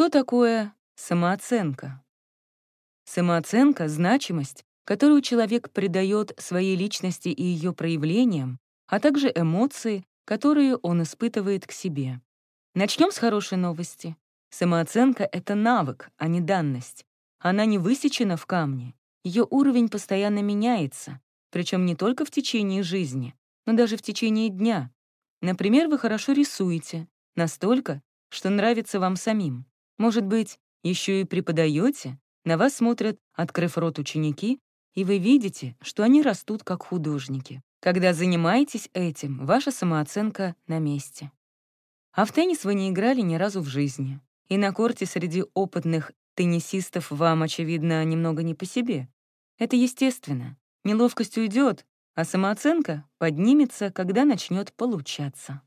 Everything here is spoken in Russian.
Что такое самооценка? Самооценка — значимость, которую человек придает своей личности и ее проявлениям, а также эмоции, которые он испытывает к себе. Начнем с хорошей новости. Самооценка — это навык, а не данность. Она не высечена в камне. Ее уровень постоянно меняется, причем не только в течение жизни, но даже в течение дня. Например, вы хорошо рисуете, настолько, что нравится вам самим. Может быть, еще и преподаете, на вас смотрят, открыв рот ученики, и вы видите, что они растут как художники. Когда занимаетесь этим, ваша самооценка на месте. А в теннис вы не играли ни разу в жизни. И на корте среди опытных теннисистов вам, очевидно, немного не по себе. Это естественно. Неловкость уйдет, а самооценка поднимется, когда начнет получаться.